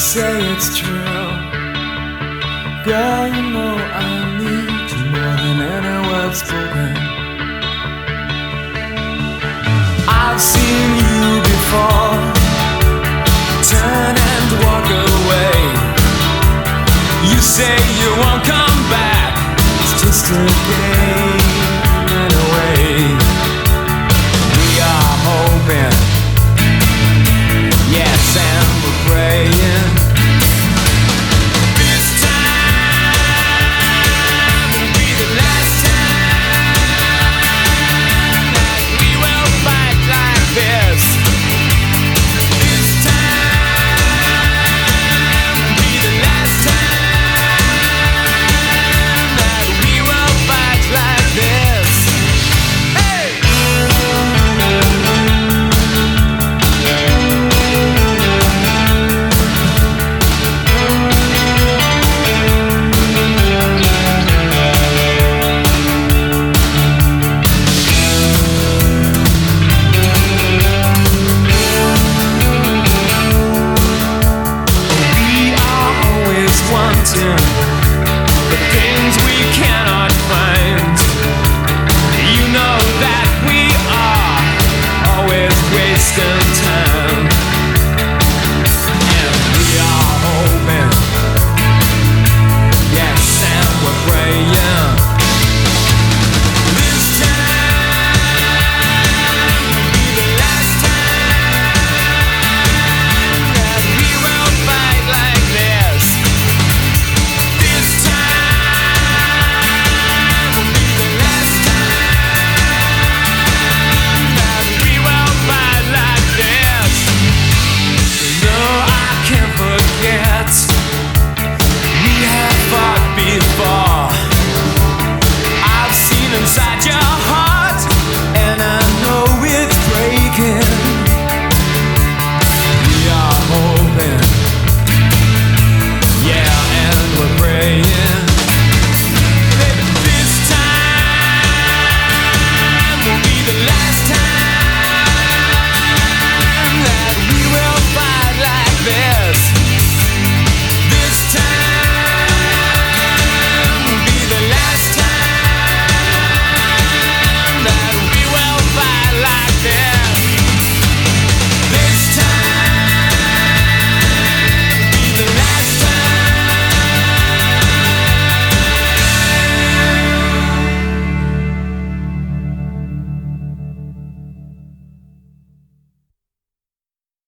say it's true. Girl, you know I need you more than any word spoken. I've seen you before. Turn and walk away. You say you won't come back. It's just a game The things we cannot find.